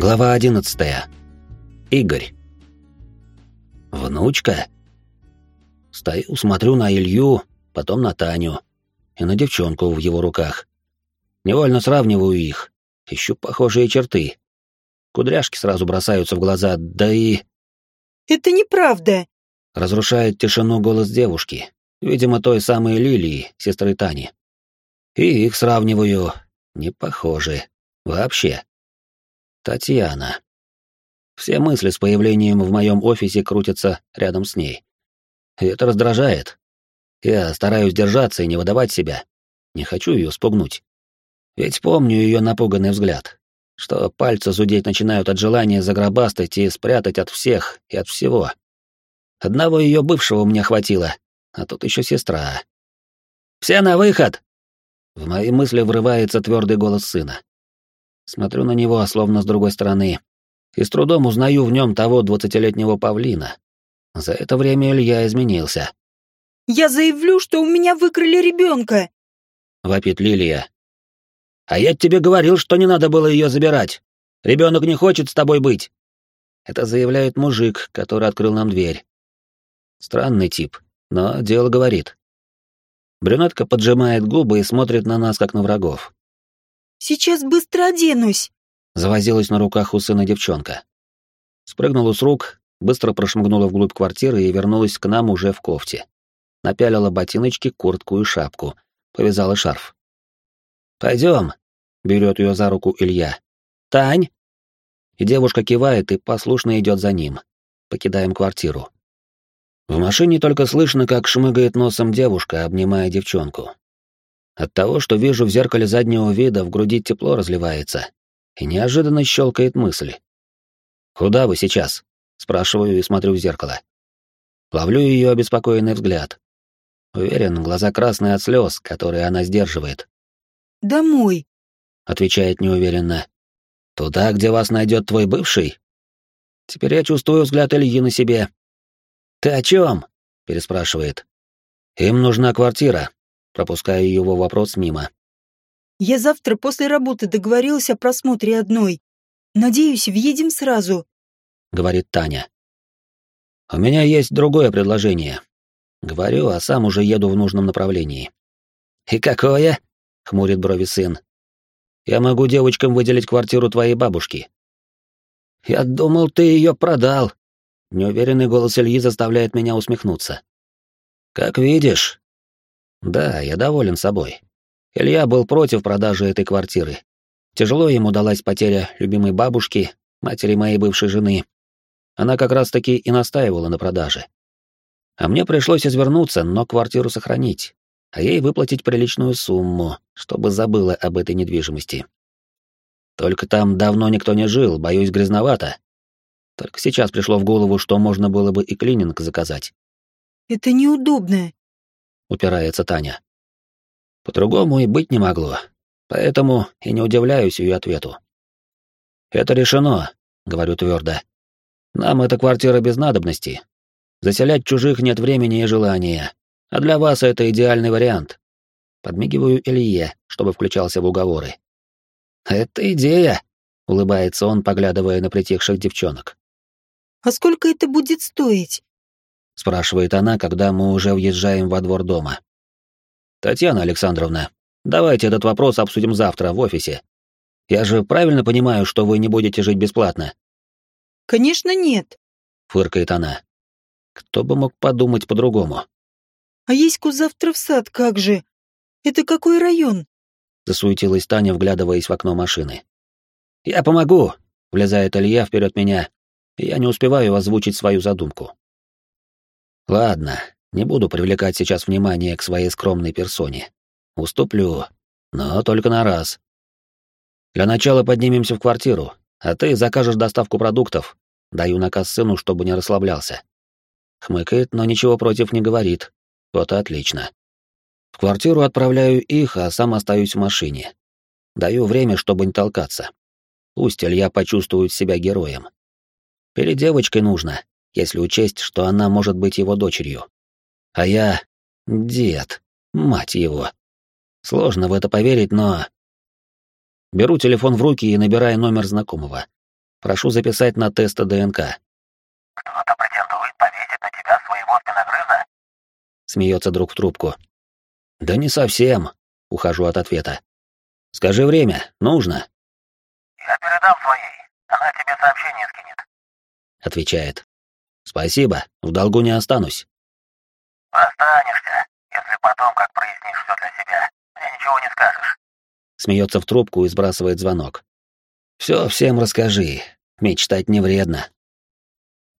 Глава одиннадцатая. Игорь. Внучка? Стою, смотрю на Илью, потом на Таню и на девчонку в его руках. Невольно сравниваю их, ищу похожие черты. Кудряшки сразу бросаются в глаза, да и... «Это неправда!» Разрушает тишину голос девушки, видимо, той самой Лилии, сестры Тани. И их сравниваю. Не похожи. Вообще. Татьяна. Все мысли с появлением в моем офисе крутятся рядом с ней. И это раздражает. Я стараюсь держаться и не выдавать себя. Не хочу ее спугнуть. Ведь помню ее напуганный взгляд, что пальцы зудеть начинают от желания загробастать и спрятать от всех и от всего. Одного ее бывшего мне хватило, а тут еще сестра. «Все на выход!» В мои мысли врывается твердый голос сына. Смотрю на него, словно с другой стороны, и с трудом узнаю в нем того двадцатилетнего павлина. За это время Илья изменился. «Я заявлю, что у меня выкрали ребенка!» — вопит Лилия. «А я тебе говорил, что не надо было ее забирать. Ребенок не хочет с тобой быть!» Это заявляет мужик, который открыл нам дверь. Странный тип, но дело говорит. Брюнетка поджимает губы и смотрит на нас, как на врагов. Сейчас быстро оденусь!» Завозилась на руках у сына девчонка. Спрыгнула с рук, быстро прошмыгнула вглубь квартиры и вернулась к нам уже в кофте. Напялила ботиночки, куртку и шапку, повязала шарф. «Пойдем», — берет ее за руку Илья. «Тань!» И девушка кивает и послушно идет за ним. Покидаем квартиру. В машине только слышно, как шмыгает носом девушка, обнимая девчонку. От того, что вижу в зеркале заднего вида, в груди тепло разливается, и неожиданно щелкает мысль. «Куда вы сейчас?» — спрашиваю и смотрю в зеркало. Ловлю ее обеспокоенный взгляд. Уверен, глаза красные от слез, которые она сдерживает. «Домой», — отвечает неуверенно. «Туда, где вас найдет твой бывший?» Теперь я чувствую взгляд Ильи на себе. «Ты о чем?» — переспрашивает. «Им нужна квартира пропуская его вопрос мимо. «Я завтра после работы договорилась о просмотре одной. Надеюсь, въедем сразу», — говорит Таня. «У меня есть другое предложение. Говорю, а сам уже еду в нужном направлении». «И какое?» — хмурит брови сын. «Я могу девочкам выделить квартиру твоей бабушки». «Я думал, ты ее продал». Неуверенный голос Ильи заставляет меня усмехнуться. «Как видишь, да, я доволен собой. Илья был против продажи этой квартиры. Тяжело ему далась потеря любимой бабушки, матери моей бывшей жены. Она как раз-таки и настаивала на продаже. А мне пришлось извернуться, но квартиру сохранить, а ей выплатить приличную сумму, чтобы забыла об этой недвижимости. Только там давно никто не жил, боюсь, грязновато. Только сейчас пришло в голову, что можно было бы и клининг заказать. «Это неудобно», упирается Таня. По-другому и быть не могло, поэтому и не удивляюсь ее ответу. «Это решено», — говорю твердо. «Нам эта квартира без надобности. Заселять чужих нет времени и желания, а для вас это идеальный вариант». Подмигиваю Илье, чтобы включался в уговоры. «Это идея», — улыбается он, поглядывая на притихших девчонок. «А сколько это будет стоить?» Спрашивает она, когда мы уже въезжаем во двор дома. Татьяна Александровна, давайте этот вопрос обсудим завтра в офисе. Я же правильно понимаю, что вы не будете жить бесплатно? Конечно, нет, фыркает она. Кто бы мог подумать по-другому? А есть-ку завтра в сад, как же? Это какой район? Засуетилась Таня, вглядываясь в окно машины. Я помогу, влезает Илья вперед меня. Я не успеваю озвучить свою задумку. Ладно, не буду привлекать сейчас внимание к своей скромной персоне. Уступлю, но только на раз. Для начала поднимемся в квартиру, а ты закажешь доставку продуктов. Даю наказ сыну, чтобы не расслаблялся. Хмыкает, но ничего против не говорит. Вот и отлично. В квартиру отправляю их, а сам остаюсь в машине. Даю время, чтобы не толкаться. Пусть Илья почувствует себя героем. Перед девочкой нужно, если учесть, что она может быть его дочерью. А я — дед, мать его. Сложно в это поверить, но... Беру телефон в руки и набираю номер знакомого. Прошу записать на тесты ДНК. Кто-то претендует повесить на тебя своего спиногрыза? Смеется друг в трубку. Да не совсем, ухожу от ответа. Скажи время, нужно. Я передам своей, она тебе сообщение скинет. Отвечает. Спасибо, в долгу не останусь. Останешься, если потом, как прояснишь все для себя, мне ничего не скажешь. Смеется в трубку и сбрасывает звонок. Все всем расскажи, мечтать не вредно.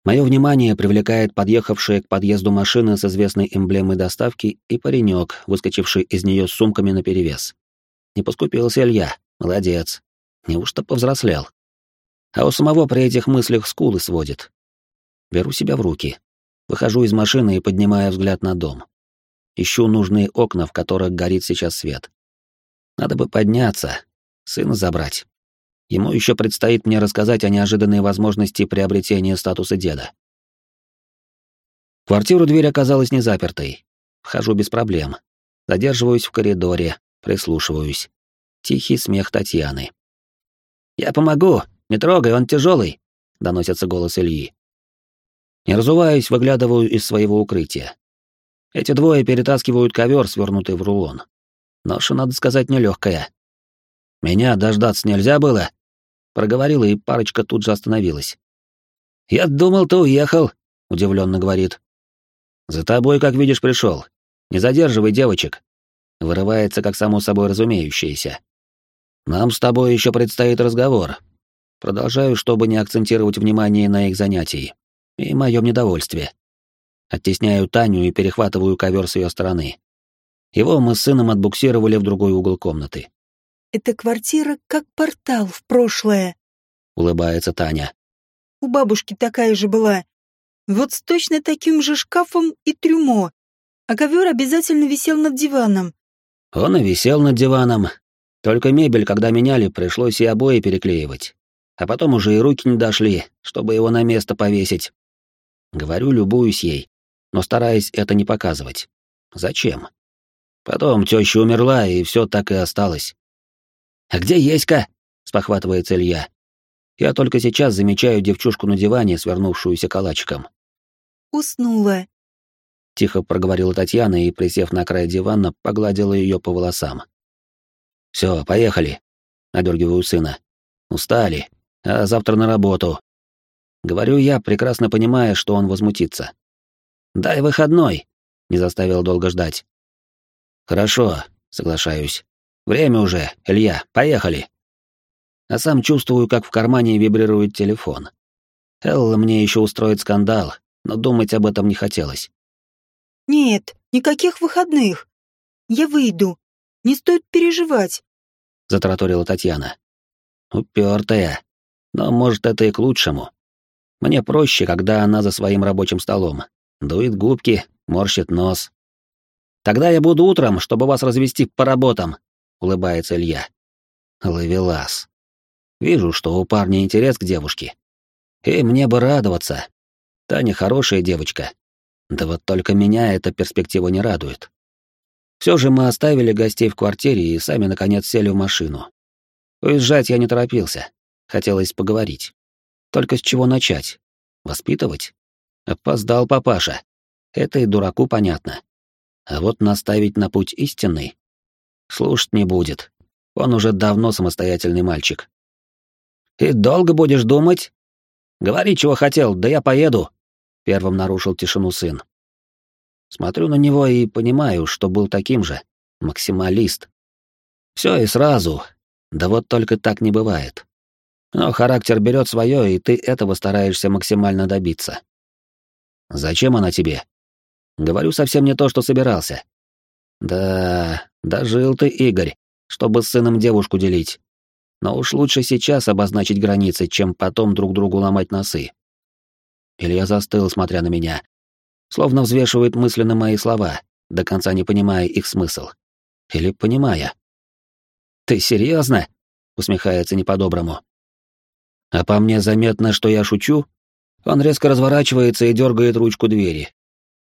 Мое внимание привлекает подъехавшая к подъезду машина с известной эмблемой доставки и паренек, выскочивший из нее с сумками наперевес. Не поскупился Илья, молодец. Неужто повзрослел? А у самого при этих мыслях скулы сводит. Беру себя в руки. Выхожу из машины и поднимаю взгляд на дом. Ищу нужные окна, в которых горит сейчас свет. Надо бы подняться, сына забрать. Ему еще предстоит мне рассказать о неожиданной возможности приобретения статуса деда. Квартиру дверь оказалась не запертой. Вхожу без проблем. Задерживаюсь в коридоре, прислушиваюсь. Тихий смех Татьяны. «Я помогу! Не трогай, он тяжелый!» — доносится голос Ильи. Не разуваясь, выглядываю из своего укрытия. Эти двое перетаскивают ковер, свернутый в рулон. Ноша, надо сказать, нелегкая. «Меня дождаться нельзя было?» Проговорила, и парочка тут же остановилась. «Я думал, ты уехал», — удивленно говорит. «За тобой, как видишь, пришел. Не задерживай девочек». Вырывается, как само собой разумеющееся. «Нам с тобой еще предстоит разговор». Продолжаю, чтобы не акцентировать внимание на их занятии и моем недовольстве. Оттесняю Таню и перехватываю ковер с ее стороны. Его мы с сыном отбуксировали в другой угол комнаты. Эта квартира как портал в прошлое. Улыбается Таня. У бабушки такая же была. Вот с точно таким же шкафом и трюмо. А ковер обязательно висел над диваном. Он и висел над диваном. Только мебель, когда меняли, пришлось и обои переклеивать. А потом уже и руки не дошли, чтобы его на место повесить. Говорю, любуюсь ей, но стараясь это не показывать. Зачем? Потом теща умерла, и все так и осталось. «А где Еська?» — спохватывается Илья. Я только сейчас замечаю девчушку на диване, свернувшуюся калачиком. «Уснула», — тихо проговорила Татьяна и, присев на край дивана, погладила ее по волосам. «Все, поехали», — надергиваю сына. «Устали, а завтра на работу». Говорю я, прекрасно понимая, что он возмутится. «Дай выходной», — не заставил долго ждать. «Хорошо», — соглашаюсь. Время уже, Илья, поехали. А сам чувствую, как в кармане вибрирует телефон. Элла мне еще устроит скандал, но думать об этом не хотелось. «Нет, никаких выходных. Я выйду. Не стоит переживать», — затраторила Татьяна. Упертая. Но, может, это и к лучшему. Мне проще, когда она за своим рабочим столом. Дует губки, морщит нос. Тогда я буду утром, чтобы вас развести по работам, улыбается Илья. Ловелас. Вижу, что у парня интерес к девушке. И мне бы радоваться. Таня хорошая девочка. Да вот только меня эта перспектива не радует. Все же мы оставили гостей в квартире и сами, наконец, сели в машину. Уезжать я не торопился. Хотелось поговорить. Только с чего начать? Воспитывать? Опоздал папаша. Это и дураку понятно. А вот наставить на путь истинный слушать не будет. Он уже давно самостоятельный мальчик. «И долго будешь думать?» «Говори, чего хотел, да я поеду», — первым нарушил тишину сын. Смотрю на него и понимаю, что был таким же, максималист. Все и сразу, да вот только так не бывает. Но характер берет свое, и ты этого стараешься максимально добиться. «Зачем она тебе?» Говорю совсем не то, что собирался. Да, дожил ты, Игорь, чтобы с сыном девушку делить. Но уж лучше сейчас обозначить границы, чем потом друг другу ломать носы. Илья застыл, смотря на меня. Словно взвешивает мысленно мои слова, до конца не понимая их смысл. Или понимая. «Ты серьезно? усмехается не по-доброму. А по мне заметно, что я шучу? Он резко разворачивается и дергает ручку двери.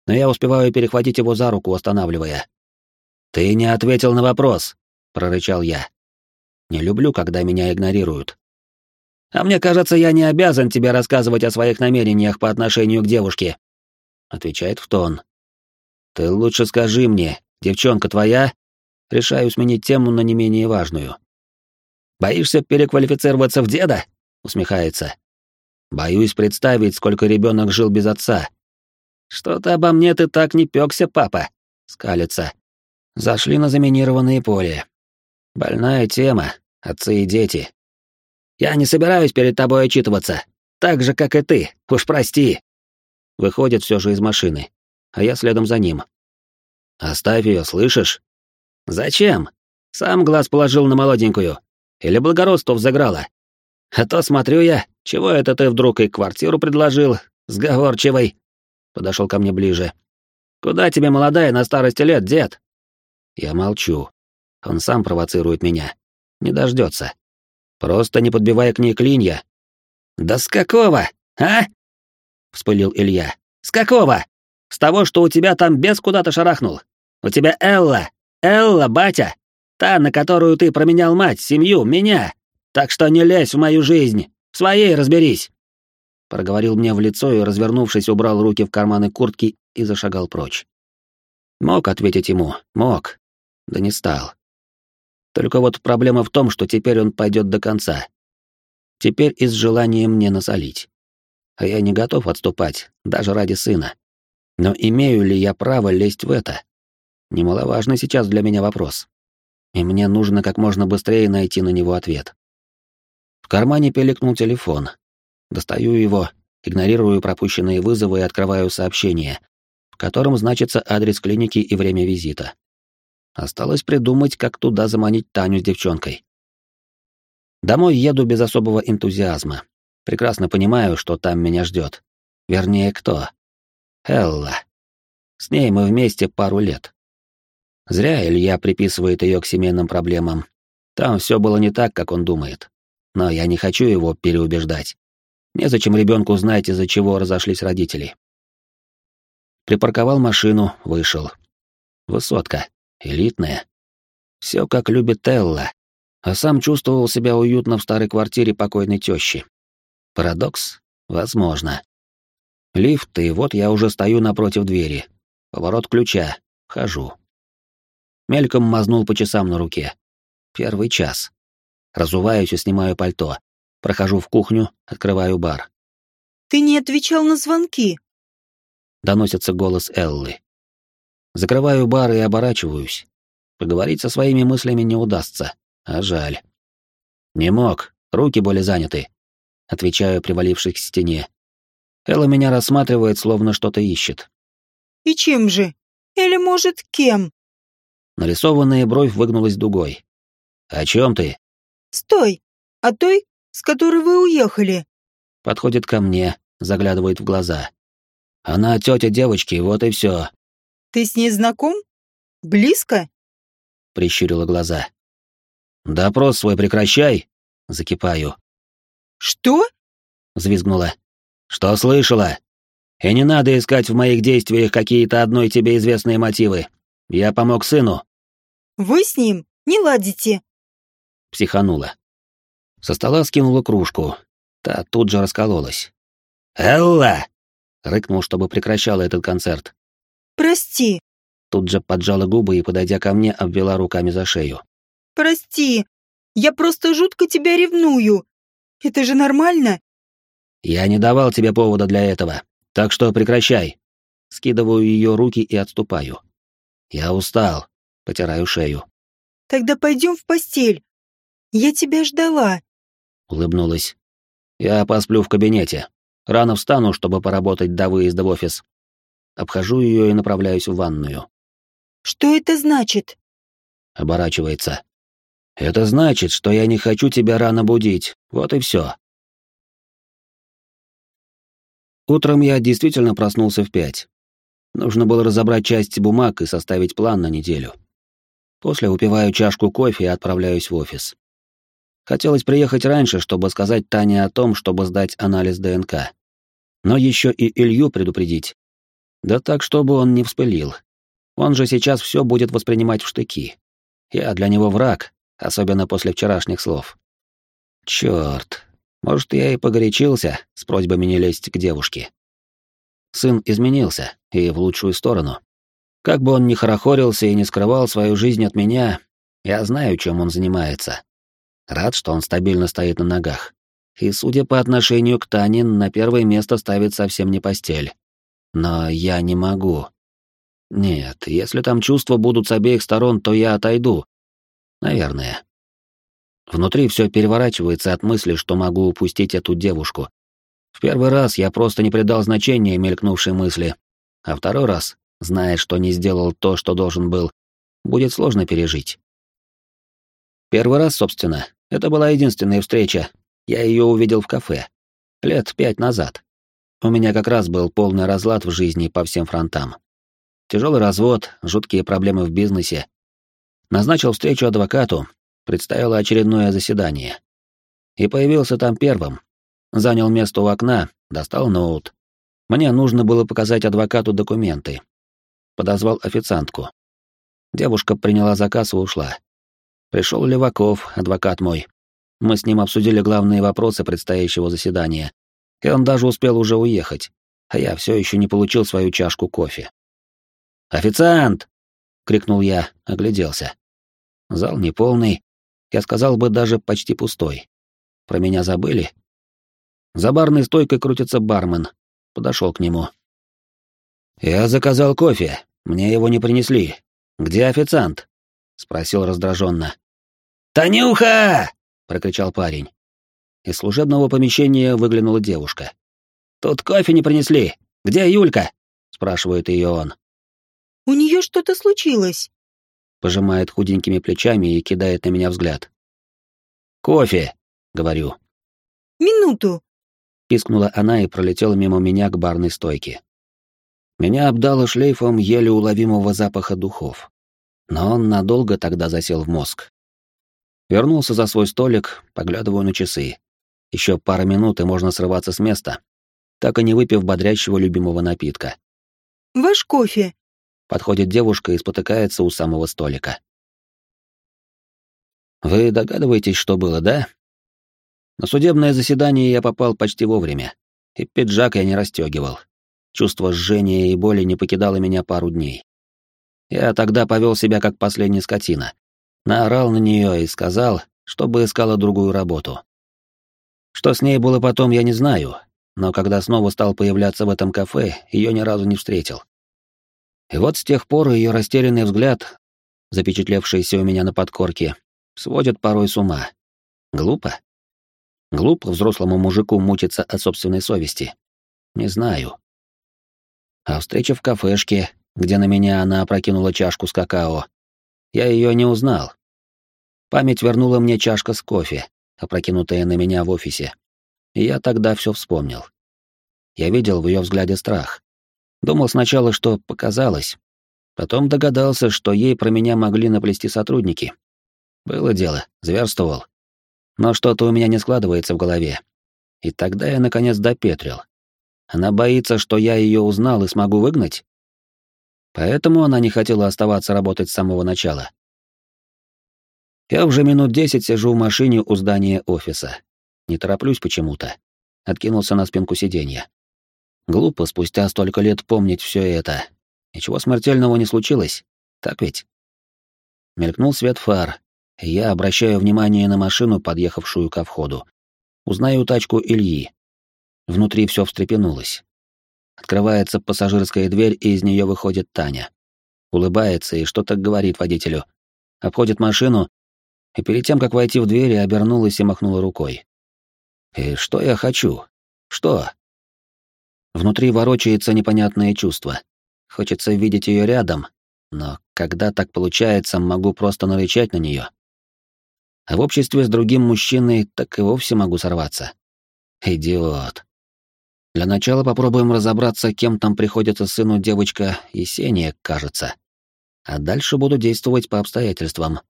Но я успеваю перехватить его за руку, останавливая. «Ты не ответил на вопрос», — прорычал я. «Не люблю, когда меня игнорируют». А мне кажется, я не обязан тебе рассказывать о своих намерениях по отношению к девушке. Отвечает в тон. Ты лучше скажи мне, девчонка твоя? Решаю сменить тему на не менее важную. Боишься переквалифицироваться в деда? Усмехается. Боюсь представить, сколько ребенок жил без отца. Что-то обо мне ты так не пёкся, папа. Скалится. Зашли на заминированное поле. Больная тема, отцы и дети. Я не собираюсь перед тобой отчитываться. Так же, как и ты. Уж прости. Выходит все же из машины, а я следом за ним. Оставь ее, слышишь? Зачем? Сам глаз положил на молоденькую. Или благородство взыграло? А то смотрю я, чего это ты вдруг и квартиру предложил, сговорчивый. Подошел ко мне ближе. Куда тебе молодая на старости лет, дед? Я молчу. Он сам провоцирует меня. Не дождется. Просто не подбивай к ней клинья. Да с какого, а? Вспылил Илья. С какого? С того, что у тебя там бес куда-то шарахнул. У тебя Элла. Элла, батя. Та, на которую ты променял мать, семью, меня. Так что не лезь в мою жизнь. В своей разберись. Проговорил мне в лицо и, развернувшись, убрал руки в карманы куртки и зашагал прочь. Мог ответить ему, мог. Да не стал. Только вот проблема в том, что теперь он пойдет до конца. Теперь из желания мне насолить. А я не готов отступать, даже ради сына. Но имею ли я право лезть в это? Немаловажный сейчас для меня вопрос. И мне нужно как можно быстрее найти на него ответ. В кармане пиликнул телефон. Достаю его, игнорирую пропущенные вызовы и открываю сообщение, в котором значится адрес клиники и время визита. Осталось придумать, как туда заманить Таню с девчонкой. Домой еду без особого энтузиазма. Прекрасно понимаю, что там меня ждет. Вернее, кто? Элла. С ней мы вместе пару лет. Зря Илья приписывает ее к семейным проблемам. Там все было не так, как он думает. Но я не хочу его переубеждать. Незачем ребенку знать, из-за чего разошлись родители. Припарковал машину, вышел. Высотка элитная. Все как любит Элла, а сам чувствовал себя уютно в старой квартире покойной тещи. Парадокс? Возможно. Лифт, и вот я уже стою напротив двери. Поворот ключа. Хожу. Мельком мазнул по часам на руке. Первый час. Разуваюсь и снимаю пальто. Прохожу в кухню, открываю бар. «Ты не отвечал на звонки», — доносится голос Эллы. Закрываю бар и оборачиваюсь. Поговорить со своими мыслями не удастся, а жаль. Не мог, руки были заняты. Отвечаю, привалившись к стене. Элла меня рассматривает, словно что-то ищет. «И чем же? Или, может, кем?» Нарисованная бровь выгнулась дугой. «О чем ты?» «Стой! О той, с которой вы уехали!» Подходит ко мне, заглядывает в глаза. «Она тетя девочки, вот и все. Ты с ней знаком? Близко? Прищурила глаза. Допрос свой прекращай. Закипаю. Что? Взвизгнула. Что слышала? И не надо искать в моих действиях какие-то одной тебе известные мотивы. Я помог сыну. Вы с ним не ладите. Психанула. Со стола скинула кружку. Та тут же раскололась. «Элла!» — рыкнул, чтобы прекращала этот концерт. Прости. Тут же поджала губы и, подойдя ко мне, обвела руками за шею. Прости. Я просто жутко тебя ревную. Это же нормально? Я не давал тебе повода для этого. Так что прекращай. Скидываю ее руки и отступаю. Я устал. Потираю шею. Тогда пойдем в постель. Я тебя ждала. Улыбнулась. Я посплю в кабинете. Рано встану, чтобы поработать до выезда в офис. Обхожу ее и направляюсь в ванную. «Что это значит?» Оборачивается. «Это значит, что я не хочу тебя рано будить. Вот и все. Утром я действительно проснулся в пять. Нужно было разобрать часть бумаг и составить план на неделю. После упиваю чашку кофе и отправляюсь в офис. Хотелось приехать раньше, чтобы сказать Тане о том, чтобы сдать анализ ДНК. Но еще и Илью предупредить, да так, чтобы он не вспылил. Он же сейчас все будет воспринимать в штыки. Я для него враг, особенно после вчерашних слов. Черт, Может, я и погорячился с просьбами не лезть к девушке. Сын изменился, и в лучшую сторону. Как бы он ни хорохорился и не скрывал свою жизнь от меня, я знаю, чем он занимается. Рад, что он стабильно стоит на ногах. И, судя по отношению к Тане, на первое место ставит совсем не постель. Но я не могу. Нет, если там чувства будут с обеих сторон, то я отойду. Наверное. Внутри все переворачивается от мысли, что могу упустить эту девушку. В первый раз я просто не придал значения мелькнувшей мысли, а второй раз, зная, что не сделал то, что должен был, будет сложно пережить. Первый раз, собственно, это была единственная встреча. Я ее увидел в кафе. Лет пять назад. У меня как раз был полный разлад в жизни по всем фронтам. Тяжелый развод, жуткие проблемы в бизнесе. Назначил встречу адвокату, предстояло очередное заседание. И появился там первым. Занял место у окна, достал ноут. Мне нужно было показать адвокату документы. Подозвал официантку. Девушка приняла заказ и ушла. Пришел Леваков, адвокат мой. Мы с ним обсудили главные вопросы предстоящего заседания. И он даже успел уже уехать. А я все еще не получил свою чашку кофе. «Официант!» — крикнул я, огляделся. Зал неполный, я сказал бы, даже почти пустой. Про меня забыли? За барной стойкой крутится бармен. Подошел к нему. «Я заказал кофе. Мне его не принесли. Где официант?» — спросил раздраженно. «Танюха!» — прокричал парень. Из служебного помещения выглянула девушка. «Тут кофе не принесли. Где Юлька?» — спрашивает ее он. «У нее что-то случилось?» пожимает худенькими плечами и кидает на меня взгляд. «Кофе!» — говорю. «Минуту!» — пискнула она и пролетела мимо меня к барной стойке. Меня обдало шлейфом еле уловимого запаха духов. Но он надолго тогда засел в мозг. Вернулся за свой столик, поглядываю на часы. Еще пара минут, и можно срываться с места, так и не выпив бодрящего любимого напитка. «Ваш кофе!» Подходит девушка и спотыкается у самого столика. Вы догадываетесь, что было, да? На судебное заседание я попал почти вовремя, и пиджак я не расстегивал. Чувство жжения и боли не покидало меня пару дней. Я тогда повел себя как последний скотина. Наорал на нее и сказал, чтобы искала другую работу. Что с ней было потом, я не знаю, но когда снова стал появляться в этом кафе, ее ни разу не встретил. И вот с тех пор ее растерянный взгляд, запечатлевшийся у меня на подкорке, сводит порой с ума. Глупо? Глупо взрослому мужику мучиться от собственной совести. Не знаю. А встреча в кафешке, где на меня она опрокинула чашку с какао, я ее не узнал. Память вернула мне чашка с кофе, опрокинутая на меня в офисе. И я тогда все вспомнил. Я видел в ее взгляде страх. Думал сначала, что показалось. Потом догадался, что ей про меня могли наплести сотрудники. Было дело, зверствовал. Но что-то у меня не складывается в голове. И тогда я, наконец, допетрил. Она боится, что я ее узнал и смогу выгнать? Поэтому она не хотела оставаться работать с самого начала. Я уже минут десять сижу в машине у здания офиса. Не тороплюсь почему-то. Откинулся на спинку сиденья. Глупо спустя столько лет помнить все это. Ничего смертельного не случилось, так ведь? Мелькнул свет фар, я обращаю внимание на машину, подъехавшую ко входу. Узнаю тачку Ильи. Внутри все встрепенулось. Открывается пассажирская дверь, и из нее выходит Таня. Улыбается и что-то говорит водителю. Обходит машину, и перед тем, как войти в дверь, обернулась и махнула рукой. И что я хочу? Что? Внутри ворочается непонятное чувство. Хочется видеть ее рядом, но когда так получается, могу просто нарычать на нее. А в обществе с другим мужчиной так и вовсе могу сорваться. Идиот. Для начала попробуем разобраться, кем там приходится сыну девочка Есения, кажется. А дальше буду действовать по обстоятельствам.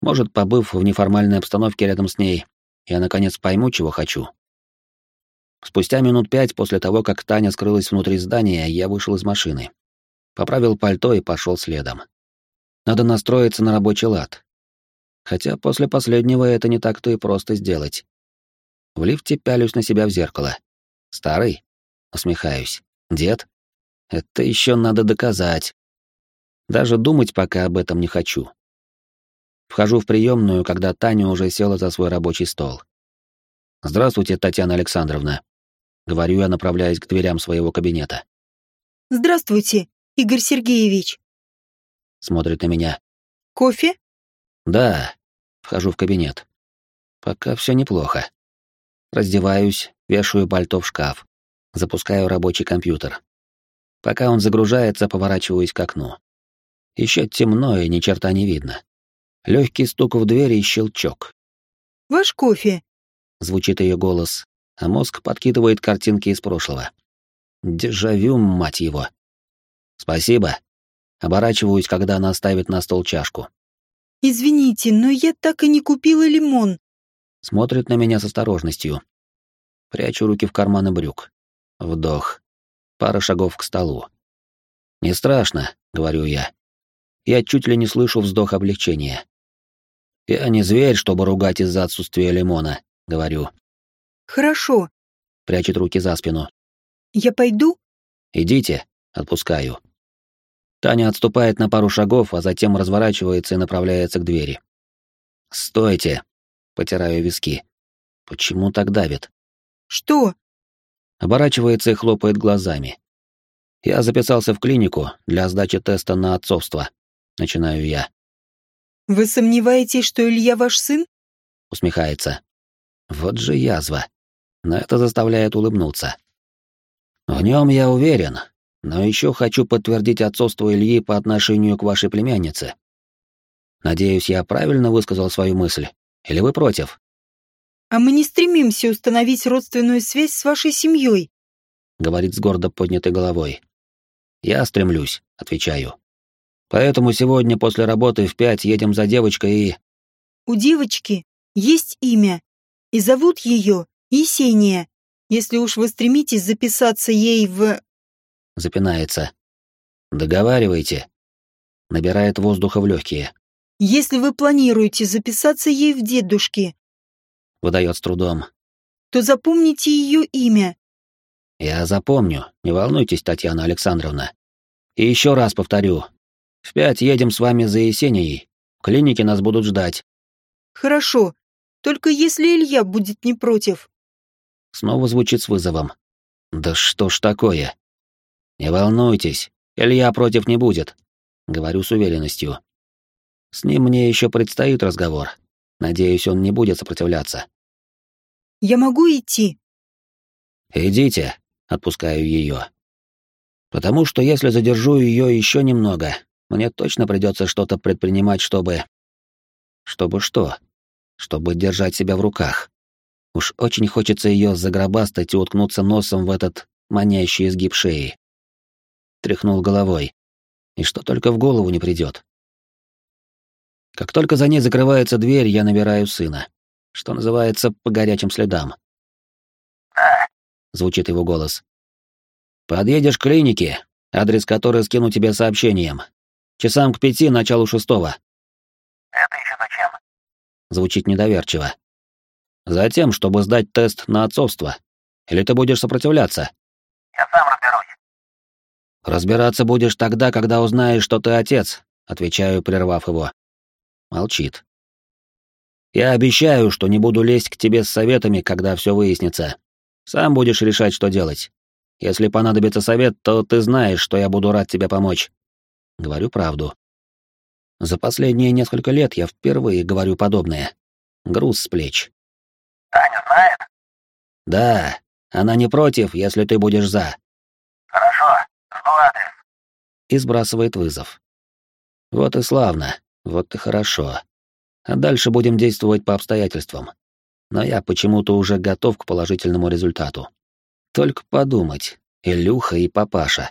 Может, побыв в неформальной обстановке рядом с ней, я наконец пойму, чего хочу. Спустя минут пять после того, как Таня скрылась внутри здания, я вышел из машины. Поправил пальто и пошел следом. Надо настроиться на рабочий лад. Хотя после последнего это не так-то и просто сделать. В лифте пялюсь на себя в зеркало. Старый? Усмехаюсь. Дед? Это еще надо доказать. Даже думать пока об этом не хочу. Вхожу в приемную, когда Таня уже села за свой рабочий стол. «Здравствуйте, Татьяна Александровна», — говорю я, направляясь к дверям своего кабинета. «Здравствуйте, Игорь Сергеевич», — смотрит на меня. «Кофе?» «Да», — вхожу в кабинет. «Пока все неплохо. Раздеваюсь, вешаю пальто в шкаф, запускаю рабочий компьютер. Пока он загружается, поворачиваюсь к окну. Еще темно и ни черта не видно. Легкий стук в дверь и щелчок. «Ваш кофе», — звучит ее голос, а мозг подкидывает картинки из прошлого. Дежавю, мать его. «Спасибо». Оборачиваюсь, когда она ставит на стол чашку. «Извините, но я так и не купила лимон». Смотрит на меня с осторожностью. Прячу руки в карманы брюк. Вдох. Пара шагов к столу. «Не страшно», — говорю я. Я чуть ли не слышу вздох облегчения. «Я не зверь, чтобы ругать из-за отсутствия лимона», — говорю. «Хорошо», — прячет руки за спину. «Я пойду?» «Идите», — отпускаю. Таня отступает на пару шагов, а затем разворачивается и направляется к двери. «Стойте!» — потираю виски. «Почему так давит?» «Что?» Оборачивается и хлопает глазами. «Я записался в клинику для сдачи теста на отцовство», — начинаю я. «Вы сомневаетесь, что Илья ваш сын?» — усмехается. «Вот же язва. Но это заставляет улыбнуться. В нем я уверен, но еще хочу подтвердить отцовство Ильи по отношению к вашей племяннице. Надеюсь, я правильно высказал свою мысль. Или вы против?» «А мы не стремимся установить родственную связь с вашей семьей», — говорит с гордо поднятой головой. «Я стремлюсь», — отвечаю. Поэтому сегодня после работы в пять едем за девочкой и... У девочки есть имя, и зовут ее Есения, если уж вы стремитесь записаться ей в... Запинается. Договаривайте. Набирает воздуха в легкие. Если вы планируете записаться ей в дедушки, выдает с трудом. То запомните ее имя. Я запомню, не волнуйтесь, Татьяна Александровна. И еще раз повторю, в пять едем с вами за Есенией. В клинике нас будут ждать. Хорошо. Только если Илья будет не против. Снова звучит с вызовом. Да что ж такое? Не волнуйтесь, Илья против не будет. Говорю с уверенностью. С ним мне еще предстоит разговор. Надеюсь, он не будет сопротивляться. Я могу идти? Идите, отпускаю ее. Потому что если задержу ее еще немного, мне точно придется что-то предпринимать, чтобы... Чтобы что? Чтобы держать себя в руках. Уж очень хочется ее загробастать и уткнуться носом в этот манящий изгиб шеи. Тряхнул головой. И что только в голову не придет. Как только за ней закрывается дверь, я набираю сына. Что называется, по горячим следам. «Да», — звучит его голос. «Подъедешь к клинике, адрес которой скину тебе сообщением. Часам к пяти, началу шестого. «Это еще зачем?» Звучит недоверчиво. Затем, чтобы сдать тест на отцовство. Или ты будешь сопротивляться? «Я сам разберусь». Разбираться будешь тогда, когда узнаешь, что ты отец, отвечаю, прервав его. Молчит. Я обещаю, что не буду лезть к тебе с советами, когда все выяснится. Сам будешь решать, что делать. Если понадобится совет, то ты знаешь, что я буду рад тебе помочь. Говорю правду. За последние несколько лет я впервые говорю подобное. Груз с плеч. «Таня знает?» Да, она не против, если ты будешь за. «Хорошо, жду адрес». И сбрасывает вызов. Вот и славно, вот и хорошо. А дальше будем действовать по обстоятельствам. Но я почему-то уже готов к положительному результату. Только подумать, Илюха и папаша.